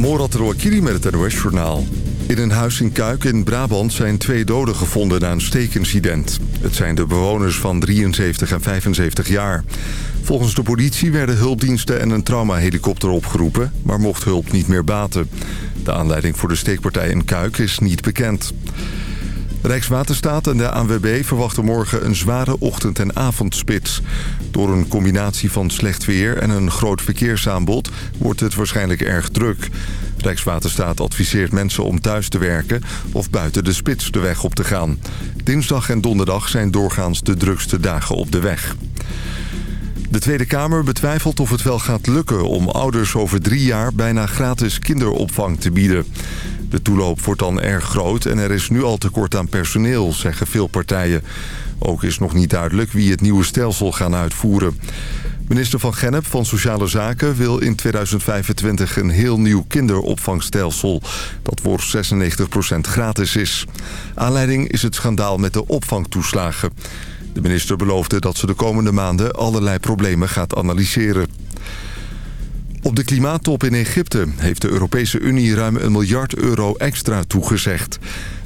Morat Rouakiri met het NOS-journaal. In een huis in Kuik in Brabant zijn twee doden gevonden na een steekincident. Het zijn de bewoners van 73 en 75 jaar. Volgens de politie werden hulpdiensten en een traumahelikopter opgeroepen... maar mocht hulp niet meer baten. De aanleiding voor de steekpartij in Kuik is niet bekend. Rijkswaterstaat en de ANWB verwachten morgen een zware ochtend- en avondspits. Door een combinatie van slecht weer en een groot verkeersaanbod wordt het waarschijnlijk erg druk. Rijkswaterstaat adviseert mensen om thuis te werken of buiten de spits de weg op te gaan. Dinsdag en donderdag zijn doorgaans de drukste dagen op de weg. De Tweede Kamer betwijfelt of het wel gaat lukken om ouders over drie jaar bijna gratis kinderopvang te bieden. De toeloop wordt dan erg groot en er is nu al tekort aan personeel, zeggen veel partijen. Ook is nog niet duidelijk wie het nieuwe stelsel gaan uitvoeren. Minister van Gennep van Sociale Zaken wil in 2025 een heel nieuw kinderopvangstelsel... dat voor 96% gratis is. Aanleiding is het schandaal met de opvangtoeslagen. De minister beloofde dat ze de komende maanden allerlei problemen gaat analyseren. Op de klimaattop in Egypte heeft de Europese Unie ruim een miljard euro extra toegezegd.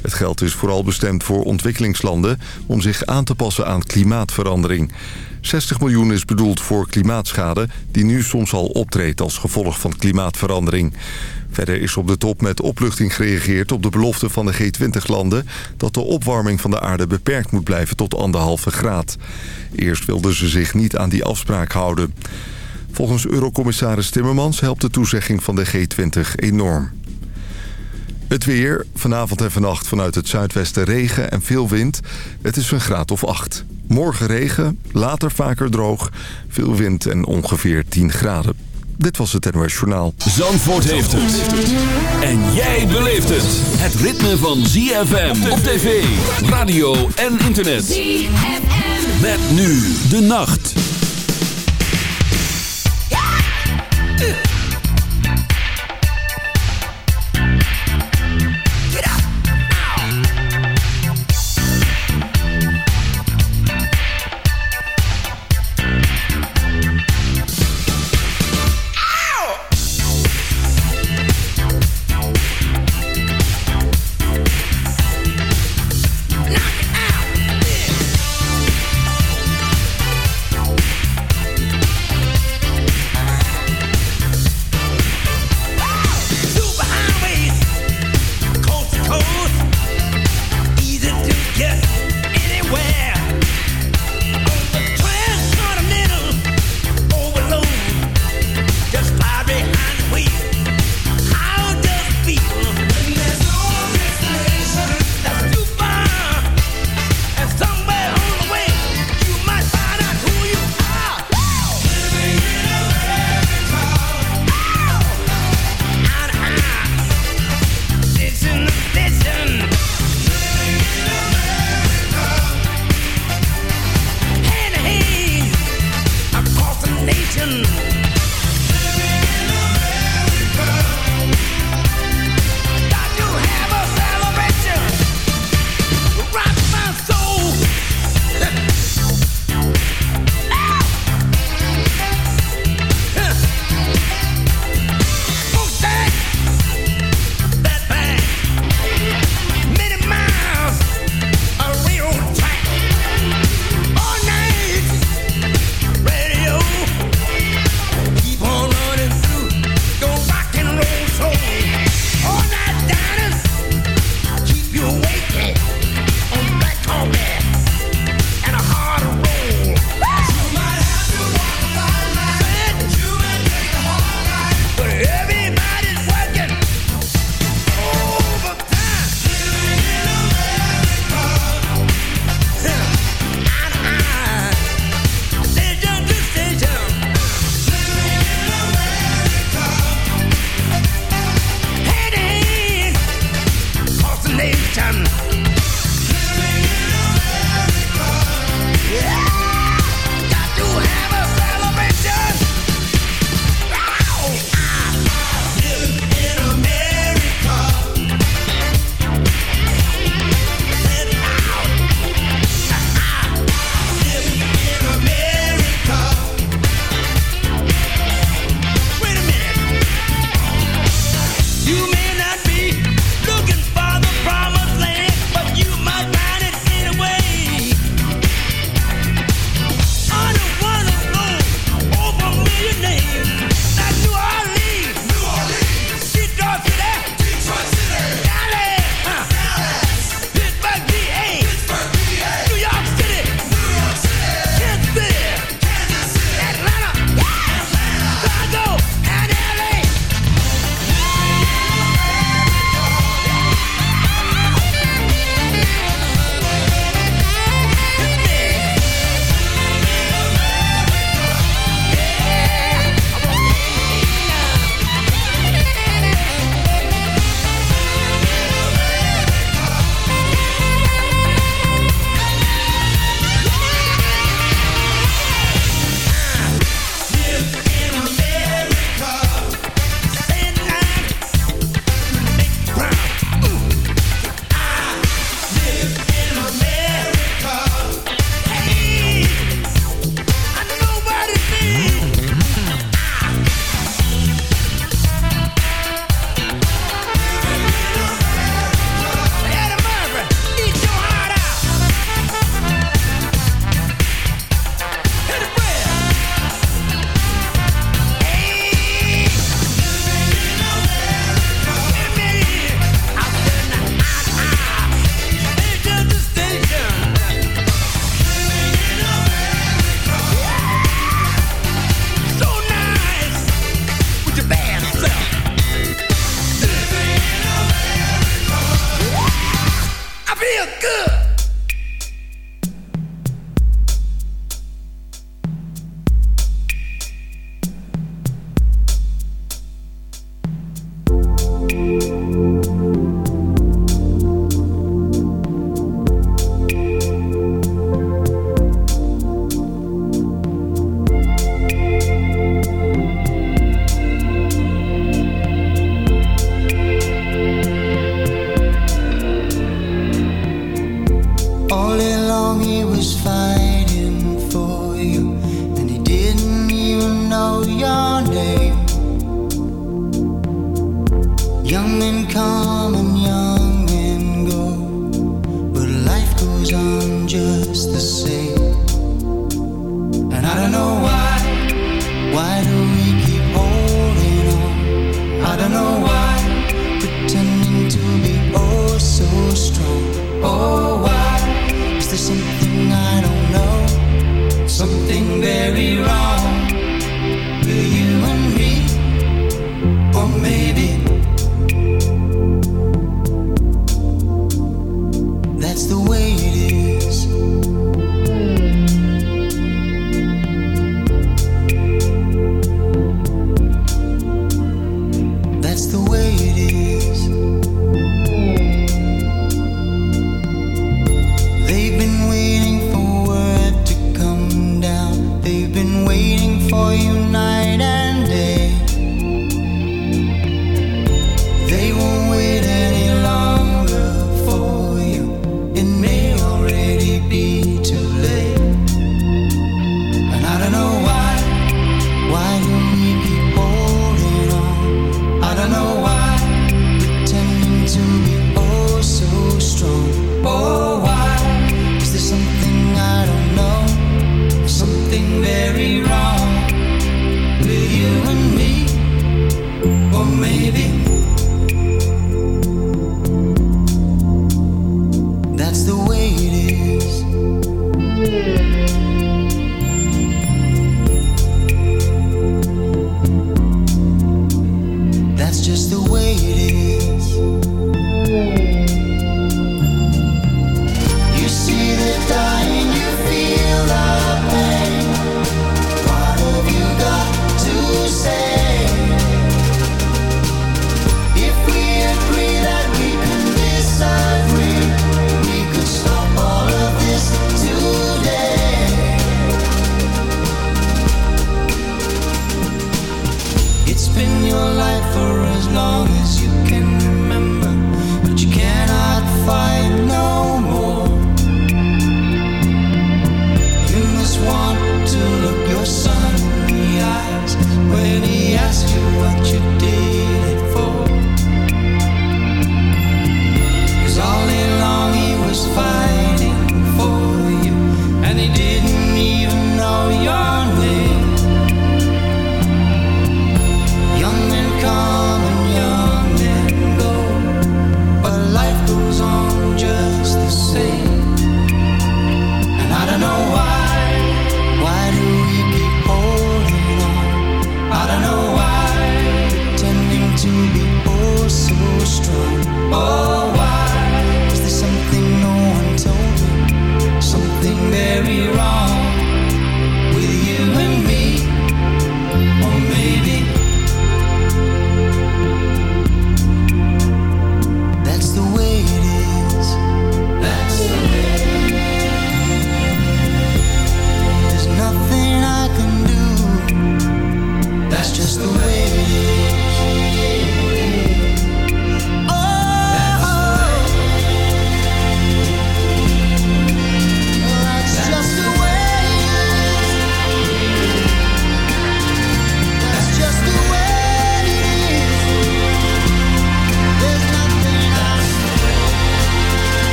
Het geld is vooral bestemd voor ontwikkelingslanden om zich aan te passen aan klimaatverandering. 60 miljoen is bedoeld voor klimaatschade die nu soms al optreedt als gevolg van klimaatverandering. Verder is op de top met opluchting gereageerd op de belofte van de G20-landen... dat de opwarming van de aarde beperkt moet blijven tot anderhalve graad. Eerst wilden ze zich niet aan die afspraak houden. Volgens Eurocommissaris Timmermans helpt de toezegging van de G20 enorm. Het weer, vanavond en vannacht vanuit het zuidwesten regen en veel wind. Het is een graad of 8. Morgen regen, later vaker droog, veel wind en ongeveer 10 graden. Dit was het NOS Journaal. Zandvoort heeft het. En jij beleeft het. Het ritme van ZFM op tv, radio en internet. ZFM. Met nu de nacht. something in common.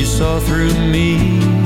You saw through me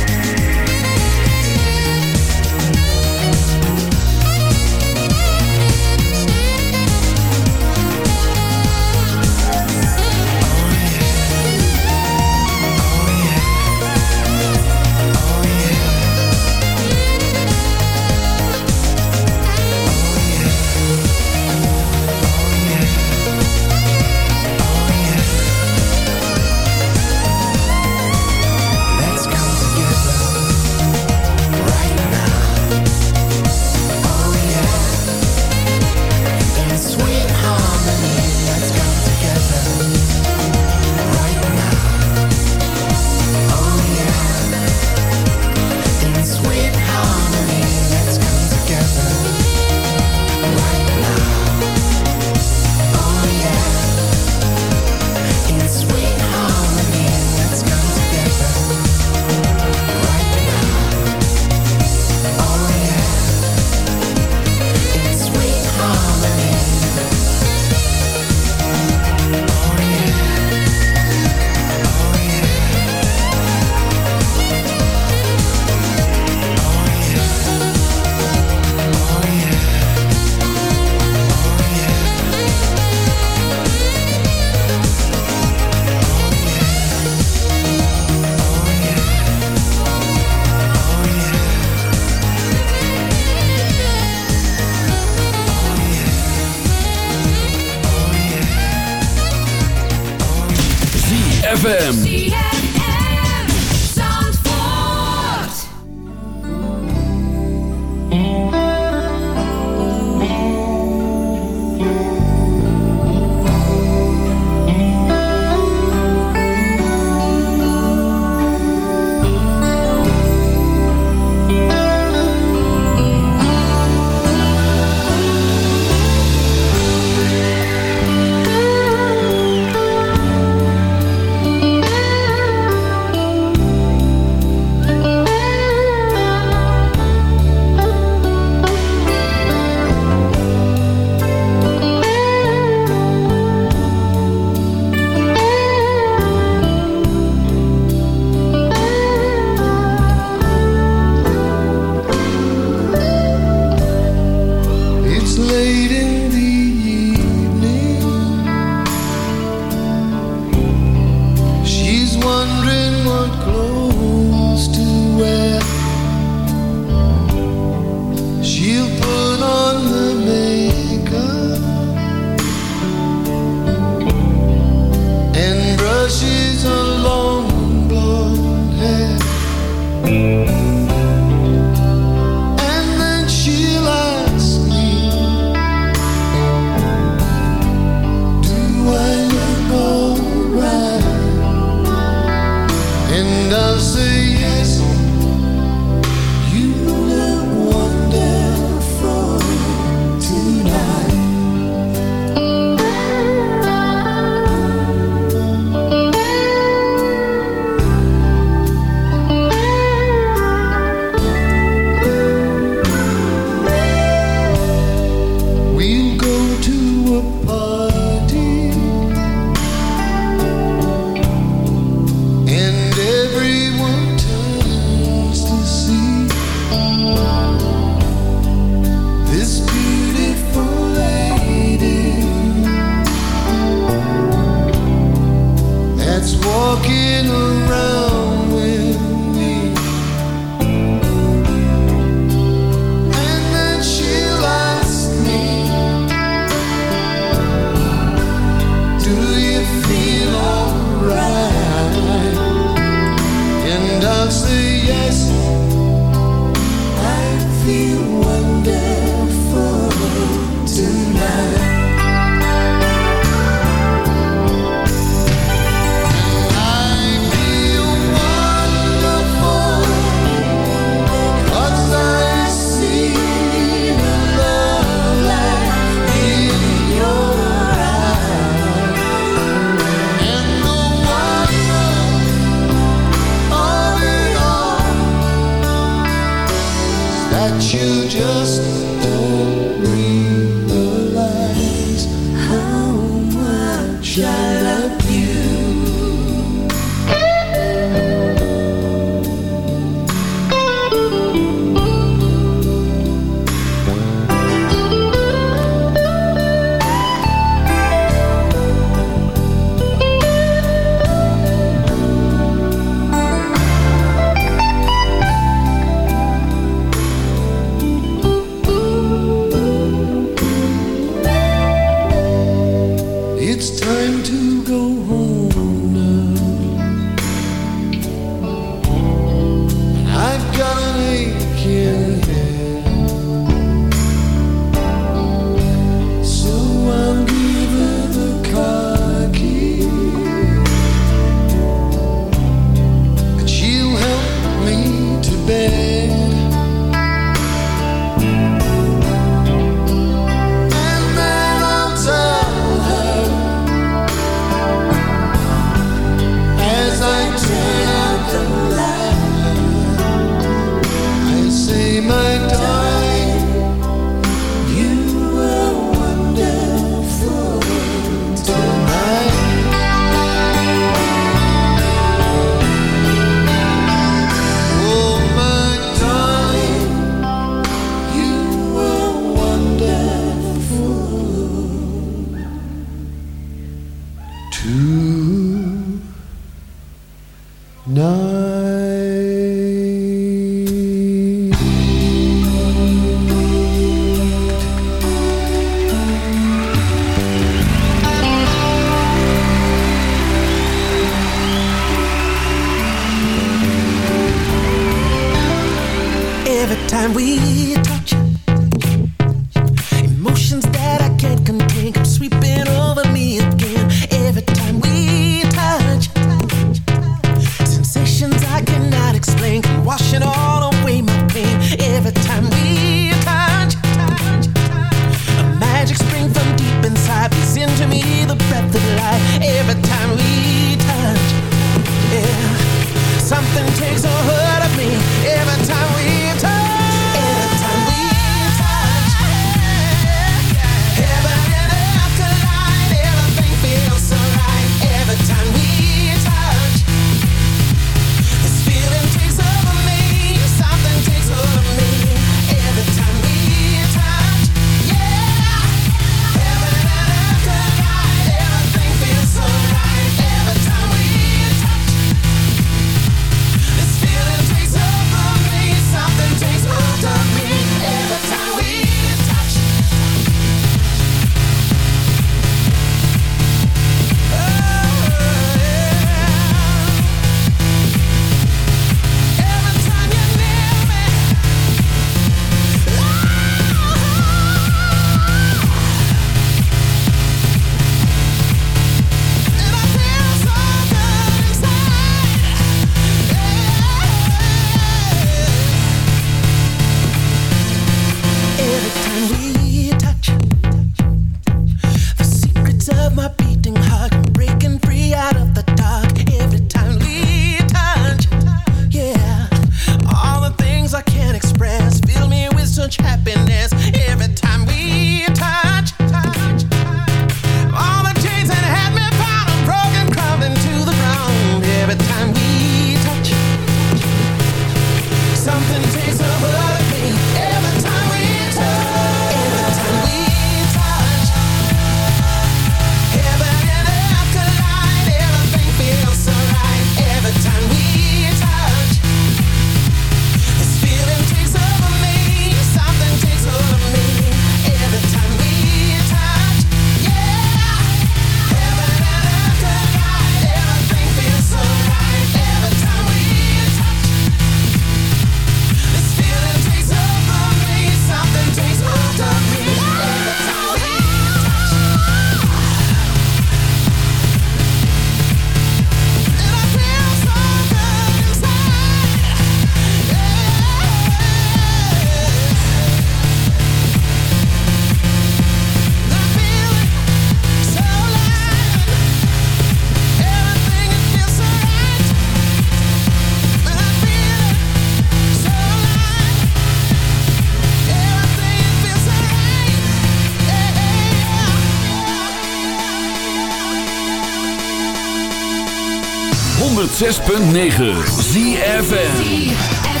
106.9 ZFN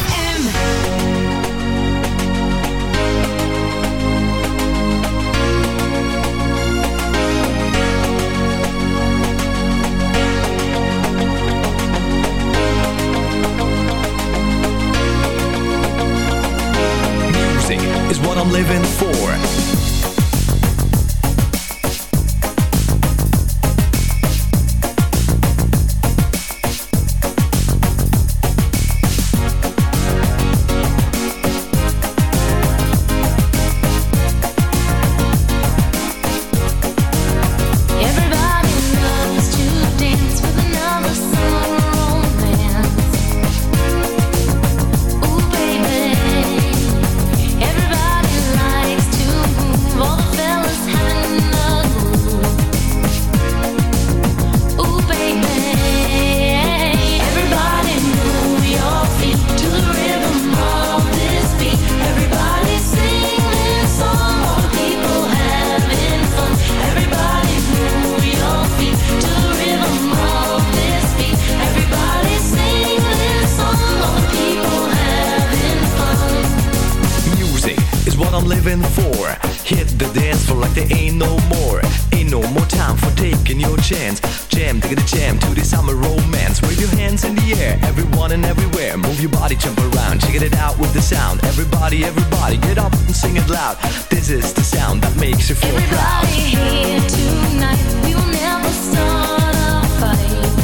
that makes you feel Everybody here tonight, we will never start a fight.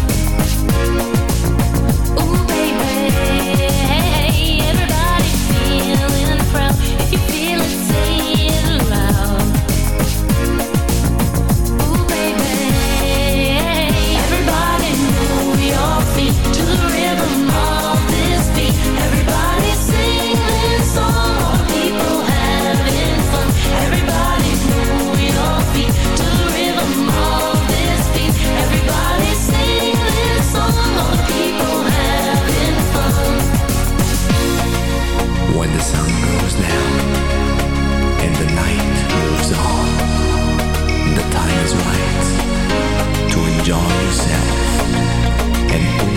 John yourself and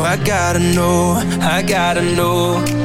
I gotta know, I gotta know.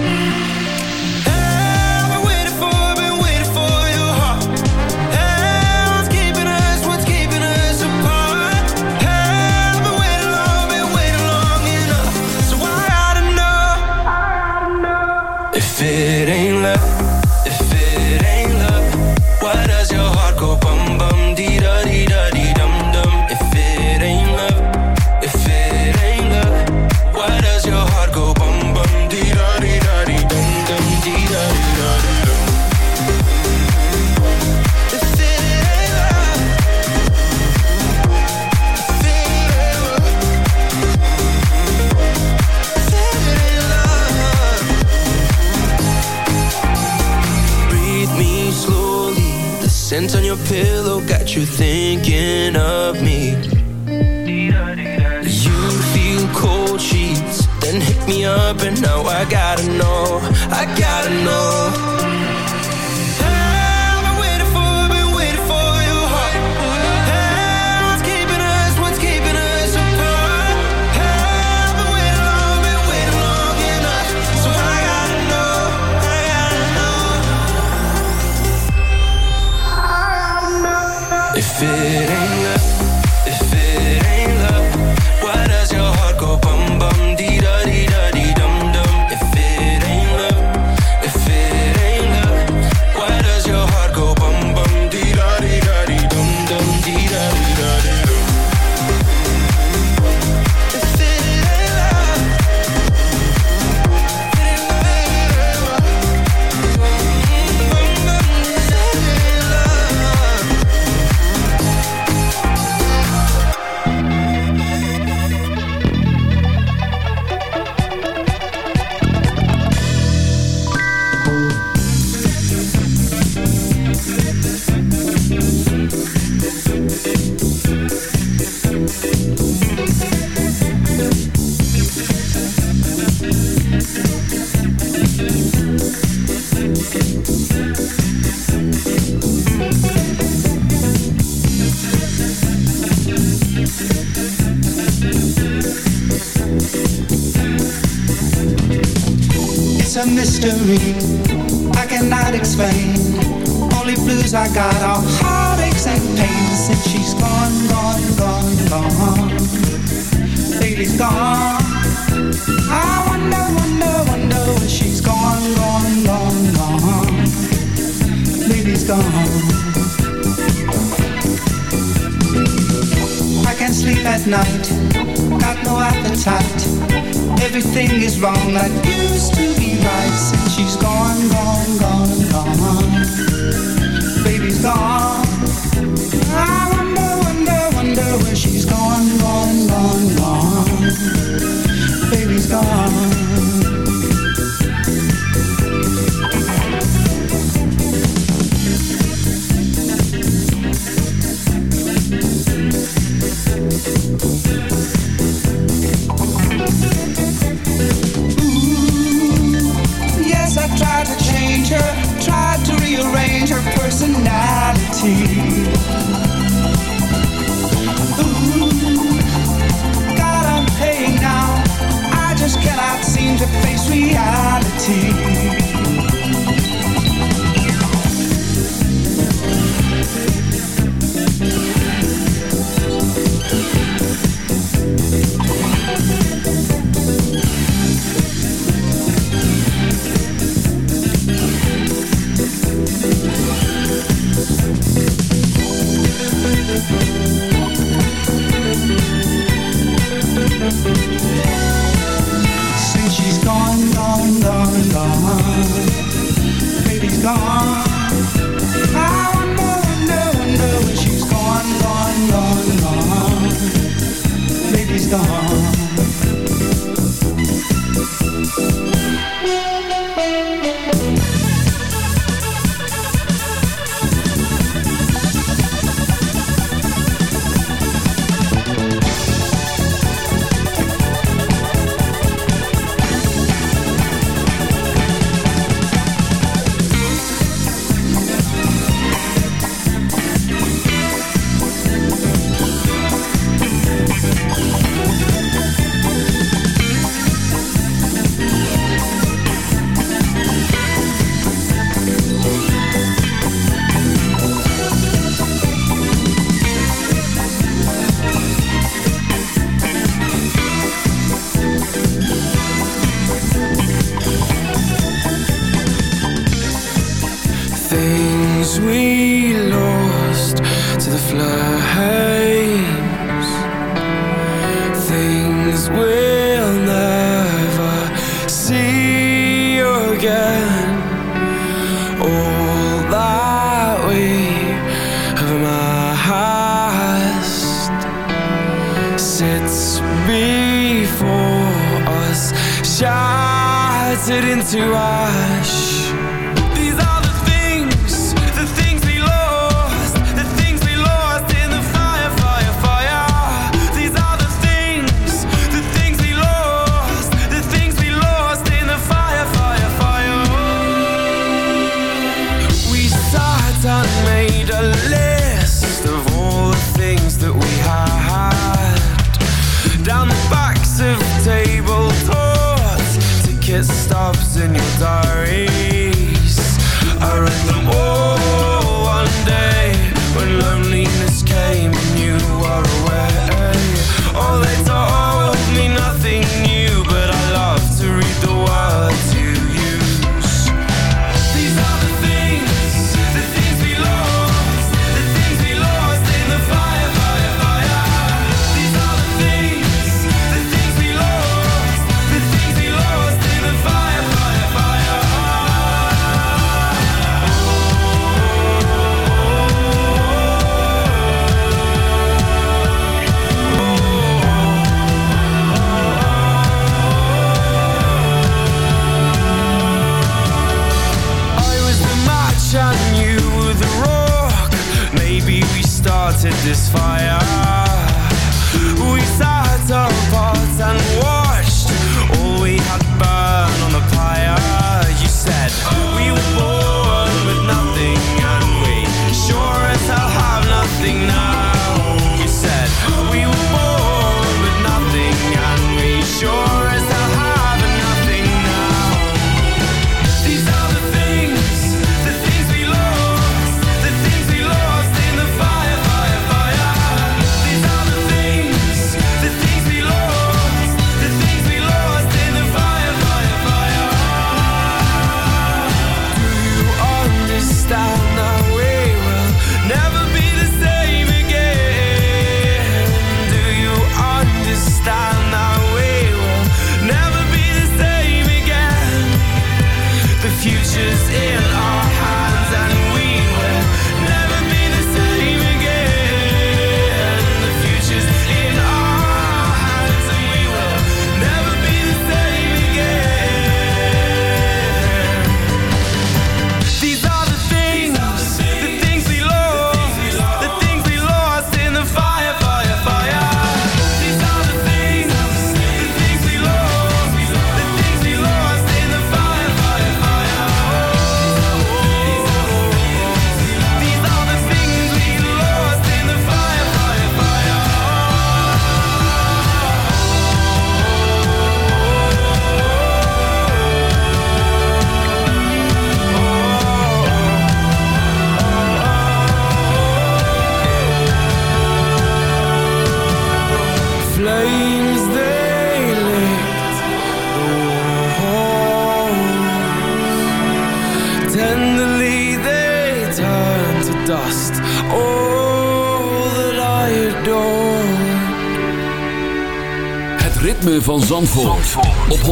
Van Zandvoort, op 106.9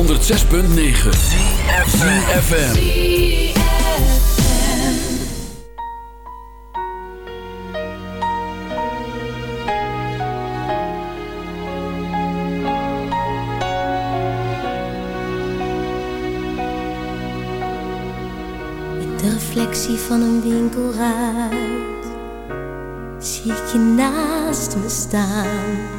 CFFM In de reflectie van een winkelruit zie ik je naast me staan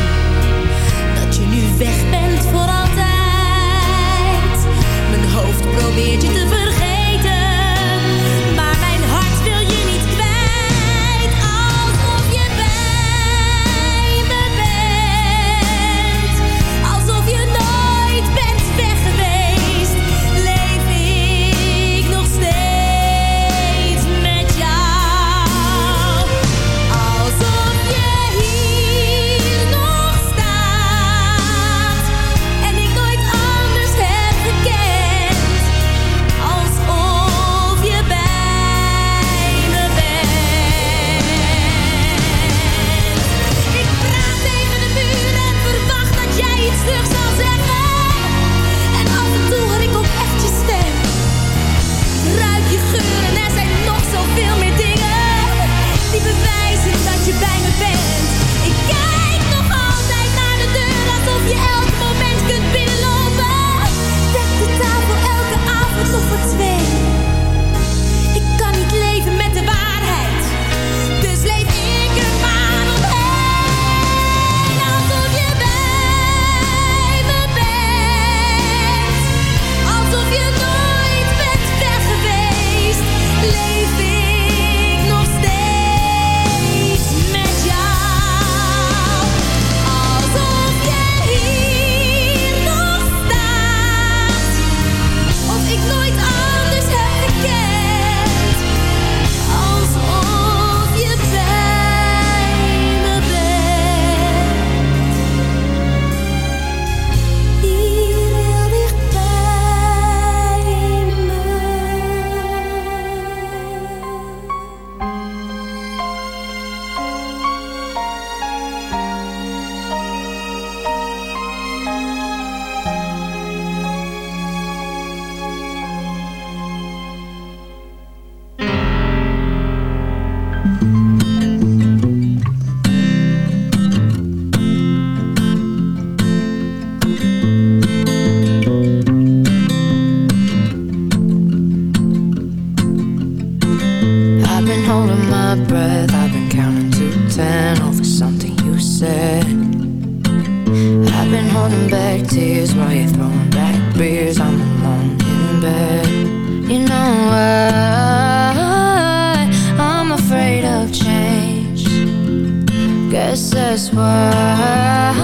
probeert je my breath. I've been counting to ten Over something you said. I've been holding back tears While you're throwing back beers. I'm alone in bed. You know why? I'm afraid of change. Guess that's why.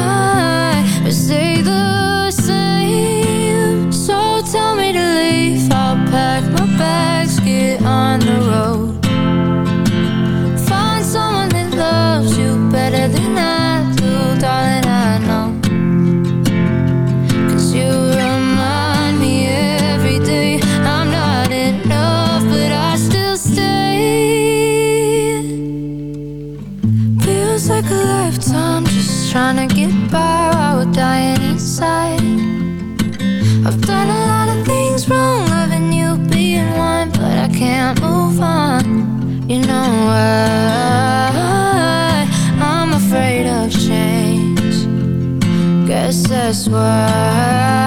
I swear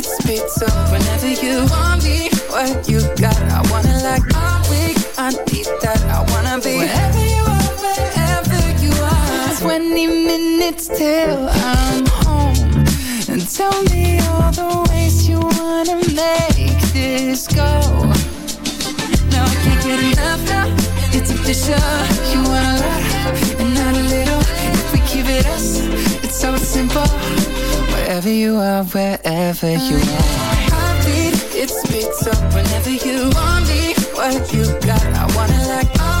it's pizza Whenever you want me, what you got I wanna like I'm weak. I need that I wanna be wherever you are, wherever you are. 20 minutes till I'm home. And tell me all the ways you wanna make this go. Now I can't get enough now It's official You want a lot, and not a little. If we keep it us so simple. Wherever you are, wherever you are. Heartbeat, it speaks up whenever you want me. What you got, I wanna like all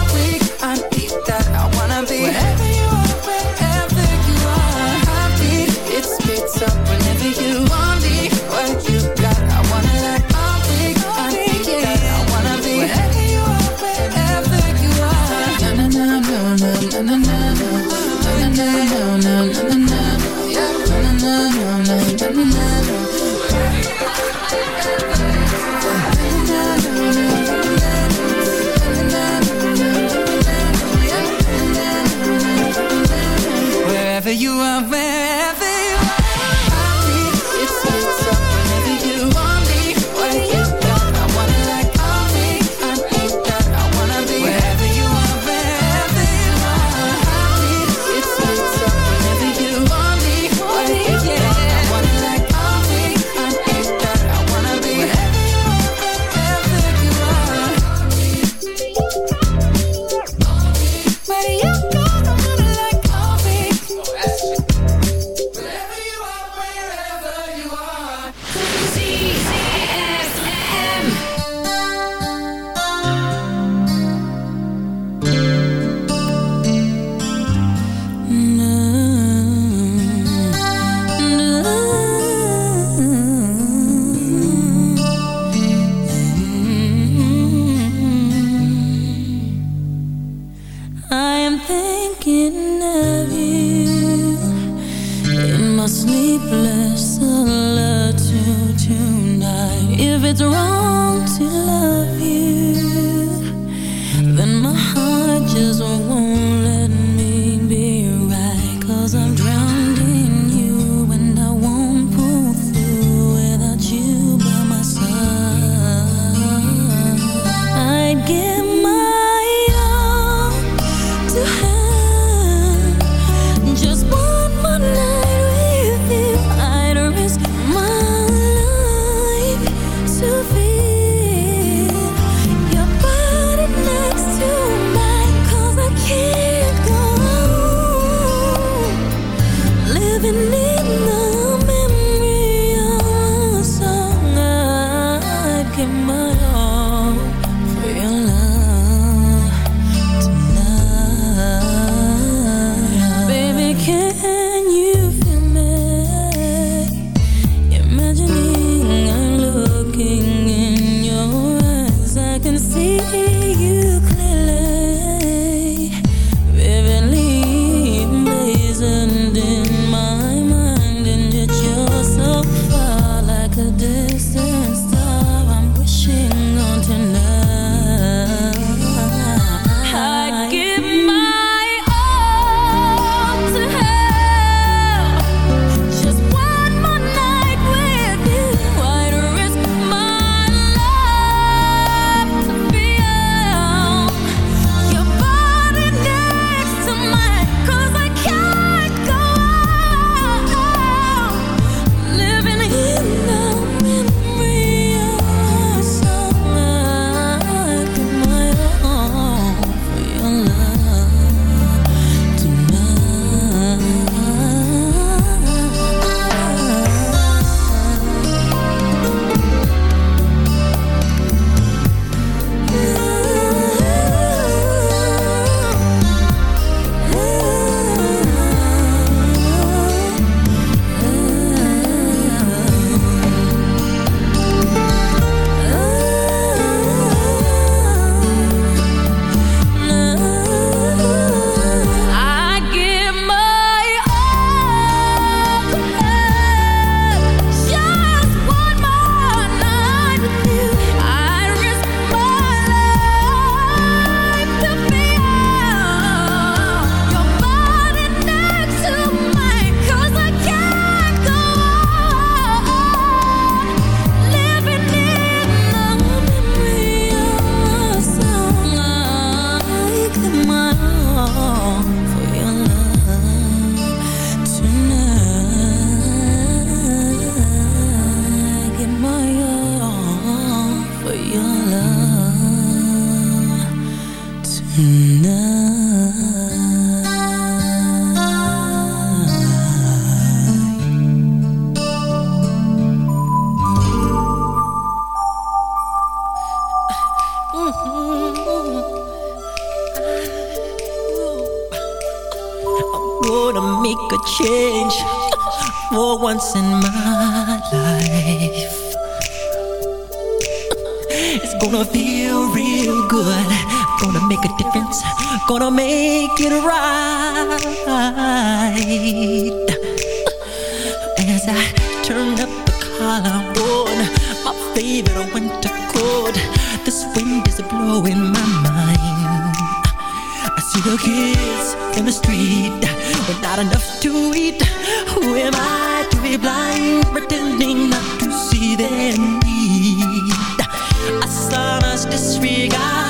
disregard